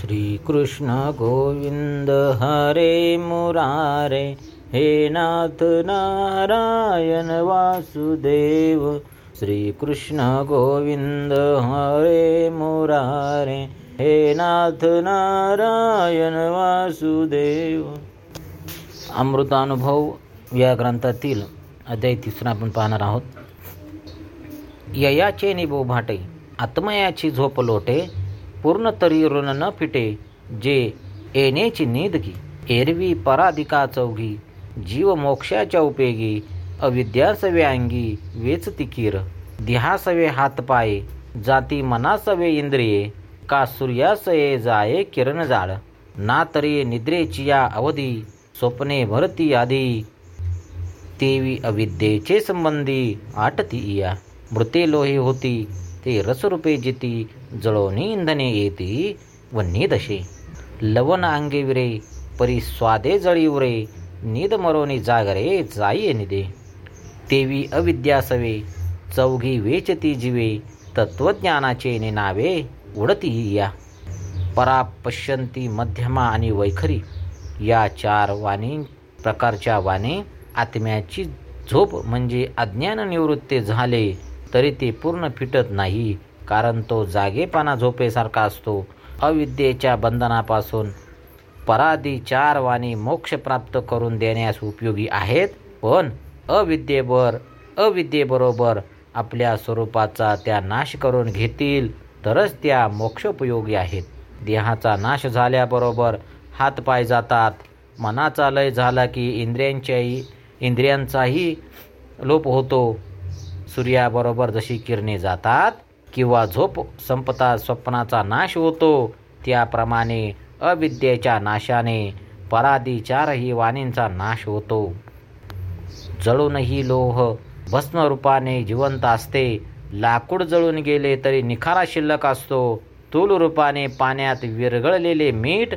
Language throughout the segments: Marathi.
श्रीकृष्ण गोविन्द हरे मुरारे हे नाथ नारायण वासुदेव। श्रीकृष्ण गोविन्द हरे मुरारे हे नाथ नारायण वासुदेव। अमृतानुभव या ग्रंथातील अध्याय तिसरा आपण पाहणार आहोत। ययाचे निबो भाटे आत्मयाची झोप लोटे पूर्ण तरी ऋण न फिटे जे येण्याची निदगी एरवी पराधिका चौघी जीव मोक्षाच्या उपेगी अविद्यासवे अंगी वेचती तिकीर देहासवे हातपाये जाती मनासवे इंद्रिये का सूर्यासये जाये किरण जाळ ना तरी निद्रेची या अवधी स्वप्ने भरती आधी तेवी अविद्येचे संबंधी आटती या मृते लोहे होती ते रसरूपे जिती जळोनी इंधने येती व दशे। लवण अंगे विरे परी स्वादे जळीवरे निद मरोनी जागरे जाई निदे। तेवी अविद्यासवे चौघी वेचती जीवे तत्वज्ञानाचे नावे उडती या। परा पश्यंती मध्यमा आणि वैखरी या चार वाणी प्रकारच्या वाणी आत्म्याची झोप म्हणजे अज्ञान निवृत्ती झाले। तरी ते पूर्ण फिटत नाही कारण तो जागेपणा झोपेसारखा असतो. अविद्येच्या बंधनापासून पराधी चार वाणी मोक्ष प्राप्त करून देण्यास उपयोगी आहेत पण अविद्येवर अविद्येबरोबर आपल्या स्वरूपाचा त्या नाश करून घेतील तरच त्या मोक्षोपयोगी आहेत. देहाचा नाश झाल्याबरोबर हातपाय जातात. मनाचा लय झाला की इंद्रियांच्याही इंद्रियांचाही लोप होतो. सूर्याबरोबर जशी किरणे जातात किंवा झोप संपता स्वप्नाचा नाश होतो त्याप्रमाणे अविद्येच्या नाशाने पराधिचारही वाणींचा नाश होतो. जळूनही लोह भस्मरूपाने जिवंत असते. लाकूड जळून गेले तरी निखारा शिल्लक असतो. तूल रूपाने पाण्यात विरघळलेले मीठ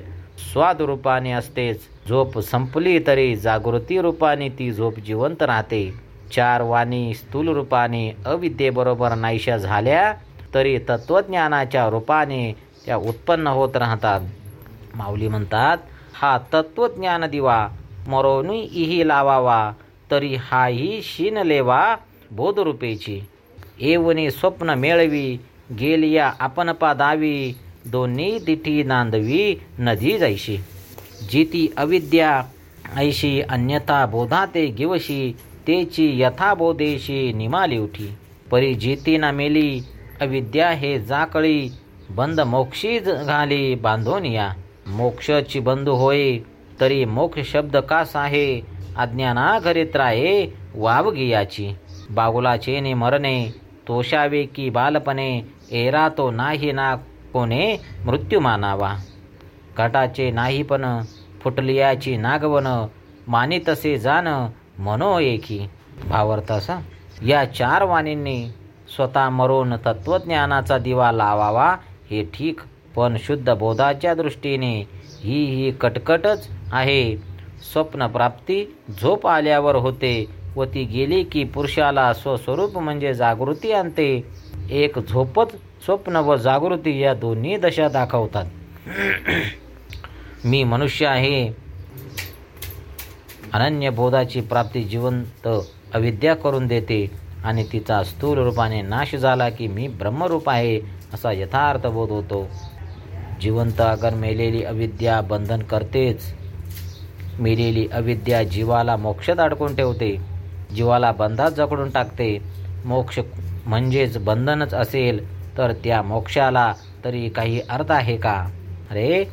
स्वाद रूपाने असतेच. झोप संपली तरी जागृती रूपाने ती झोप जिवंत राहते. चार वाणी स्थूल रूपाने अविद्येबरोबर नाहीशा झाल्या तरी तत्त्वज्ञानाच्या रूपाने त्या उत्पन्न होत राहतात. माऊली म्हणतात हा तत्त्वज्ञान दिवा मरोनी इही लावावा तरी हाही शीन लेवा बोधरूपेची. एवनी स्वप्न मेळवी गेलिया आपणपा दावी दोन्ही दिठी नांदवी नदी जायशी. जिती अविद्या ऐशी अन्यथा बोधाते गिवशी तेची यथाबोधेशी निमाली उठी. परी जिती ना मेली अविद्या हे जाकळी बंद मोक्षी घाली बांधून या मोक्षची बंधू होय तरी मोक्ष शब्द कास आहे अज्ञाना घरीत राहे वावगियाची. बागुलाचे ने मरणे तोषावे की बालपणे एरा तो नाही ना कोणे मृत्यू मानावा. घटाचे नाही पण फुटलियाची नागवन मानी तसे जाण मनो एकी भावार्थ असा या चार वाणींनी स्वतः मरून तत्वज्ञानाचा दिवा लावावा हे ठीक. पण शुद्ध बोधाच्या दृष्टीने ही ही कटकटच आहे. स्वप्नप्राप्ती झोप आल्यावर होते व ती गेली की पुरुषाला स्वस्वरूप म्हणजे जागृती आणते. एक झोपच स्वप्न व जागृती या दोन्ही दशा दाखवतात. मी मनुष्य आहे अनन्य बोधाची प्राप्ती जिवंत अविद्या करून देते आणि तिचा स्थूल रूपाने नाश झाला की मी ब्रह्मरूप आहे असा यथार्थ बोध होतो. जिवंत अगर मेलेली अविद्या बंधन करतेच. मेलेली अविद्या जीवाला मोक्षात अडकून ठेवते. जीवाला बंधात जकडून टाकते. मोक्ष म्हणजेच बंधनच असेल तर त्या मोक्षाला तरी काही अर्थ आहे का? अरे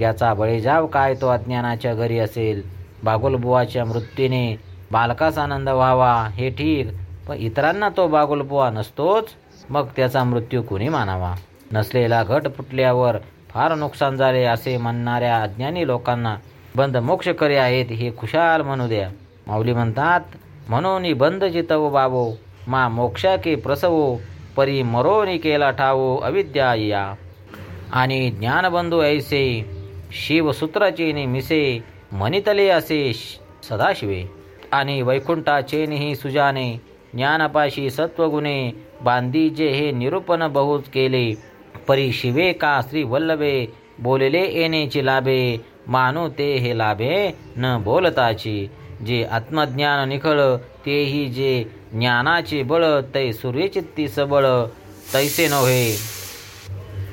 याचा बळीजाव काय तो अज्ञानाच्या घरी असेल? बागुलबुवाच्या मृत्यूने बालकास आनंद व्हावा हे ठीक पण इतरांना तो बागुलबुवा नसतोच मग त्याचा मृत्यू कुणी मानावा? नसलेला घट फुटल्यावर फार नुकसान झाले असे म्हणणाऱ्या अज्ञानी लोकांना बंद मोक्ष करे आहेत हे खुशाल म्हणू द्या. माऊली म्हणतात म्हणून बंद जितव बाबो मा मोक्षा के प्रसवो परी मरोनी केला ठावो अविद्या या. आणि ज्ञानबंधू ऐसे शिवसूत्राचे मिसे म्हणितले असे सदाशिवे आणि वैकुंठाचेनही सुजाने ज्ञानपाशी सत्वगुणे बांधीजे हे निरूपण बहुत केले. परी शिवे का श्री वल्लभे? बोलले येण्याची लाभे मानू ते हे लाभे न बोलताची. जे आत्मज्ञान निखळ तेही जे ज्ञानाचे बळ तै सूर्यचित्ती सबळ तैसे नव्हे.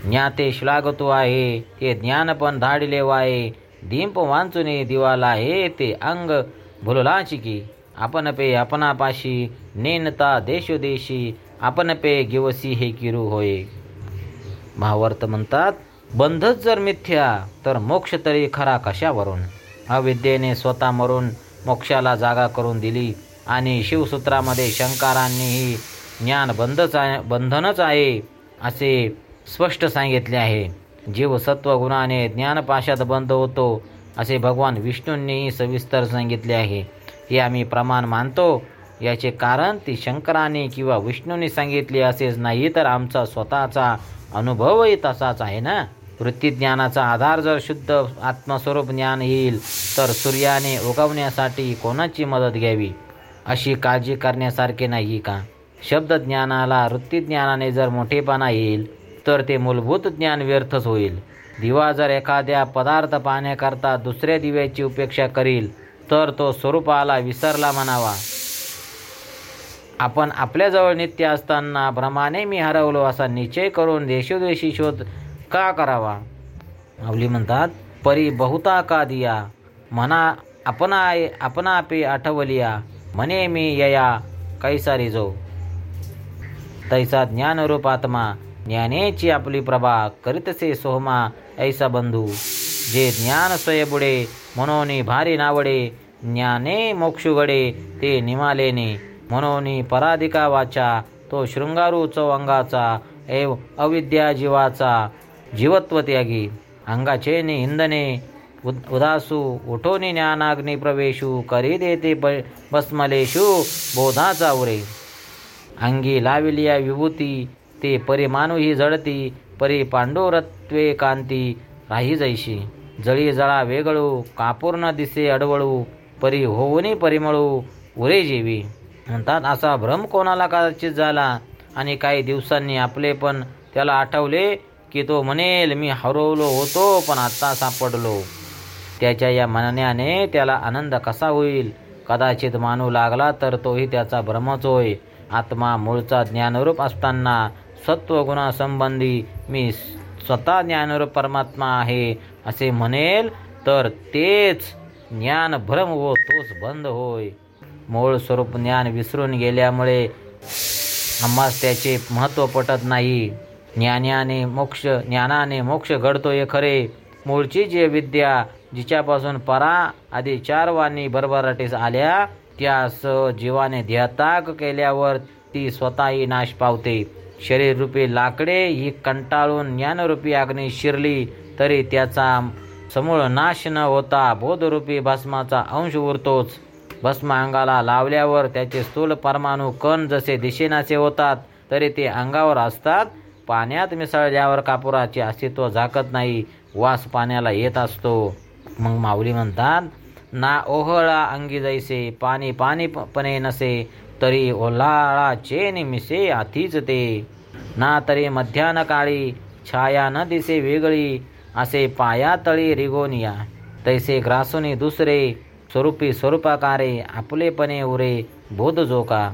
ज्ञाते श्लाघतो आहे ते ज्ञान पण धाडिले वाये दीप वांचुने दिवाला हे ते अंग. भुललाची की आपण पे आपणापाशी नेनता देशोदेशी आपण पे गिवसी हे किरू होय. भावार्थ म्हणतात बंधच जर मिथ्या तर मोक्ष तरी खरा कशावरून? अविद्येने स्वतः मरून मोक्षाला जागा करून दिली आणि शिवसूत्रामध्ये शंकरांनीही ज्ञान बंधच आहे बंधनच आहे असे स्पष्ट सांगितले आहे. जीव सत्वगुणाने ज्ञानपाशात बंद होतो असे भगवान विष्णूंनीही सविस्तर सांगितले आहे. हे आम्ही प्रमाण मानतो. याचे कारण ती शंकराने किंवा विष्णूने सांगितले असेच नाही तर आमचा स्वतःचा अनुभवही तसाच आहे ना? वृत्तीज्ञानाचा आधार जर शुद्ध आत्मस्वरूप ज्ञान येईल तर सूर्याने उगवण्यासाठी कोणाची मदत घ्यावी? अशी काळजी करण्यासारखे नाही का? शब्दज्ञानाला वृत्तीज्ञानाने जर मोठेपणा येईल तर ते मूलभूत ज्ञान व्यर्थच होईल. दिवा जर एखाद्या पदार्थ पाहण्याकरता दुसऱ्या दिव्याची उपेक्षा करील तर तो स्वरूपाला विसरला म्हणावा. आपण आपल्याजवळ नित्य असताना भ्रमाने मी हरवलो असा निश्चय करून देशोदेशी शोध का करावा? आवली म्हणतात परी बहुता का दिया? म्हणा आपणाय आपणापे आठवलिया म्हणे मी यया कैसा रिजो तैसा ज्ञानरूप आत्मा ज्ञानेची आपली प्रभा करीतसे सोहमा ऐसा बंधू. जे ज्ञान स्वयबुडे मनोनी भारी नावडे ज्ञाने मोक्षुगडे ते निमालेने. म्हणून पराधिका वाचा तो शृंगारू अंगाचा एव अविद्या जीवाचा. जीवत्व त्यागी अंगाचे नि उद उदासू उठोनी ज्ञानाग्नी प्रवेशू करी देते भस्मलेशू बोधाचा उरे. अंगी लाविलिया विभूती ते परी ही जळती परी पांडुरत्वे कांती. राही जैशी जळी जळा वेगळू कापूर्ण दिसे अडवळू परी होऊनी परिमळू उरे जेवी. म्हणतात असा भ्रम कोणाला कदाचित झाला? आणि काही दिवसांनी आपले पण त्याला आठवले की तो म्हणेल मी हरवलो होतो पण आत्ता सापडलो. त्याच्या या म्हणण्याने त्याला आनंद कसा होईल? कदाचित मानू लागला तर तोही त्याचा भ्रमच होय. आत्मा मूळचा ज्ञानरूप असताना सत्वगुणासंबंधी मी स्वतः ज्ञानरूप परमात्मा आहे असे म्हणेल तर तेच ज्ञान भ्रम हो तोच बंद होय. मूळ स्वरूप ज्ञान विसरून गेल्यामुळे आम्हास त्याचे महत्त्व पटत नाही. ज्ञानाने मोक्ष ज्ञानाने मोक्ष घडतो हे खरे. मूळची जी विद्या जिच्यापासून परा आधी चार वाणी भरभराटीस आल्या त्यास जीवाने ध्याताक केल्यावर ती स्वतःही नाश पावते. शरीररूपी लाकडे ही कंटाळून ज्ञानरूपी अग्नी शिरली तरी त्याचा समूळ नाश न होता बोधरूपी भस्माचा अंश उरतोच. भस्म अंगाला लावल्यावर त्याचे स्थूल परमाणू कण जसे दिशेनाचे होतात तरी ते अंगावर असतात. पाण्यात मिसळल्यावर कापुराचे अस्तित्व झाकत नाही वास पाण्याला येत असतो. मग माऊली म्हणतात ना ओहळा अंगी जैसे पाणी पाणीपणे नसे तरी ओलाळा चेन निमिसे आतीच ते. ना तरी मध्यान काळी छाया न दिसे वेगळी असे पाया तळी रिगोनिया तैसे ग्रासुनी दुसरे स्वरूपी स्वरूपाकारे आपलेपणे उरे बोध जोका.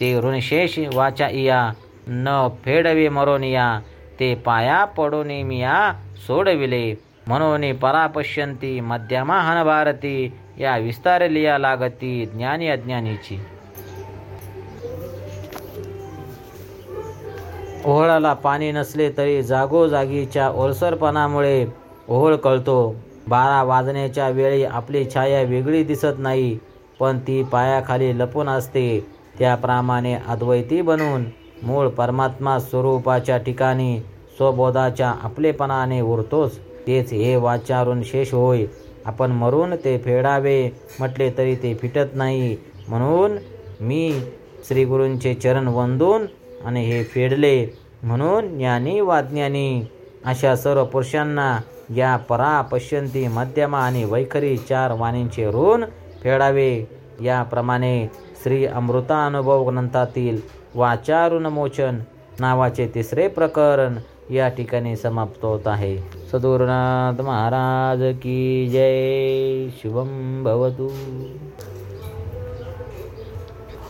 ते ऋणशेष वाचा इया न फेडवे मरोनिया ते पाया पडोनिमिया सोडविले. म्हणून परापश्यंती मध्यमा भारती या विस्तारलिया लागती ज्ञानी अज्ञानीची. ओहळाला पाणी नसले तरी जागोजागीच्या ओलसरपणामुळे ओहळ कळतो. बारा वाजण्याच्या वेळी आपली छाया वेगळी दिसत नाही पण ती पायाखाली लपून असते. त्याप्रमाणे अद्वैती बनून मूळ परमात्मा स्वरूपाच्या ठिकाणी स्वबोधाच्या आपलेपणाने उरतोच. तेच हे वाचारून शेष होय. आपण मरून ते फेडावे म्हटले तरी ते फिटत नाही. म्हणून मी श्रीगुरूंचे चरण वंदून आणि हे फेडले म्हणून ज्ञानी वाज्ञानी अशा सर्व पुरुषांना या परा पश्यंती मध्यमा आणि वैखरी चार वाणींचे ऋण फेडावे. याप्रमाणे श्री अमृतानुभव ग्रंथातील वाचारुणमोचन नावाचे तिसरे प्रकरण या ठिकाणी समाप्त होत आहे. सदुरनाथ महाराज की जय. शुभम भवतु.